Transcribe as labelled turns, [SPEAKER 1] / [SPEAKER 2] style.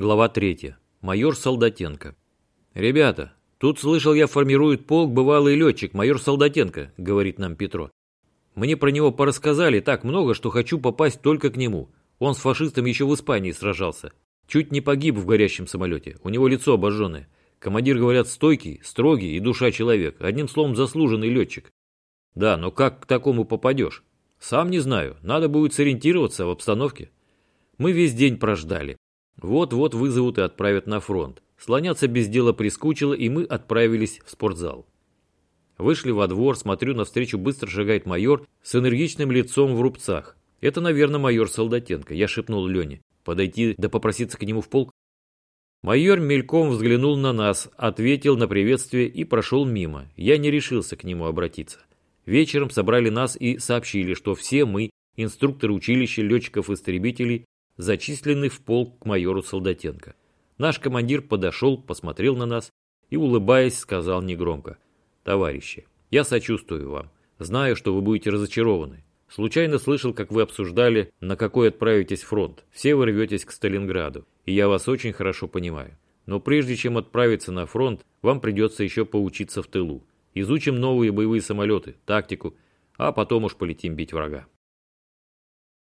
[SPEAKER 1] Глава 3. Майор Солдатенко. «Ребята, тут, слышал я, формирует полк бывалый летчик, майор Солдатенко», — говорит нам Петро. «Мне про него порассказали так много, что хочу попасть только к нему. Он с фашистом еще в Испании сражался. Чуть не погиб в горящем самолете. У него лицо обожженное. Командир, говорят, стойкий, строгий и душа человек. Одним словом, заслуженный летчик. Да, но как к такому попадешь? Сам не знаю. Надо будет сориентироваться в обстановке. Мы весь день прождали. Вот-вот вызовут и отправят на фронт. Слоняться без дела прискучило, и мы отправились в спортзал. Вышли во двор, смотрю, навстречу быстро шагает майор с энергичным лицом в рубцах. Это, наверное, майор Солдатенко. Я шепнул Лене. Подойти да попроситься к нему в полк. Майор мельком взглянул на нас, ответил на приветствие и прошел мимо. Я не решился к нему обратиться. Вечером собрали нас и сообщили, что все мы, инструкторы училища летчиков-истребителей, зачисленный в полк к майору Солдатенко. Наш командир подошел, посмотрел на нас и, улыбаясь, сказал негромко. «Товарищи, я сочувствую вам. Знаю, что вы будете разочарованы. Случайно слышал, как вы обсуждали, на какой отправитесь фронт. Все вы рветесь к Сталинграду, и я вас очень хорошо понимаю. Но прежде чем отправиться на фронт, вам придется еще поучиться в тылу. Изучим новые боевые самолеты, тактику, а потом уж полетим бить врага.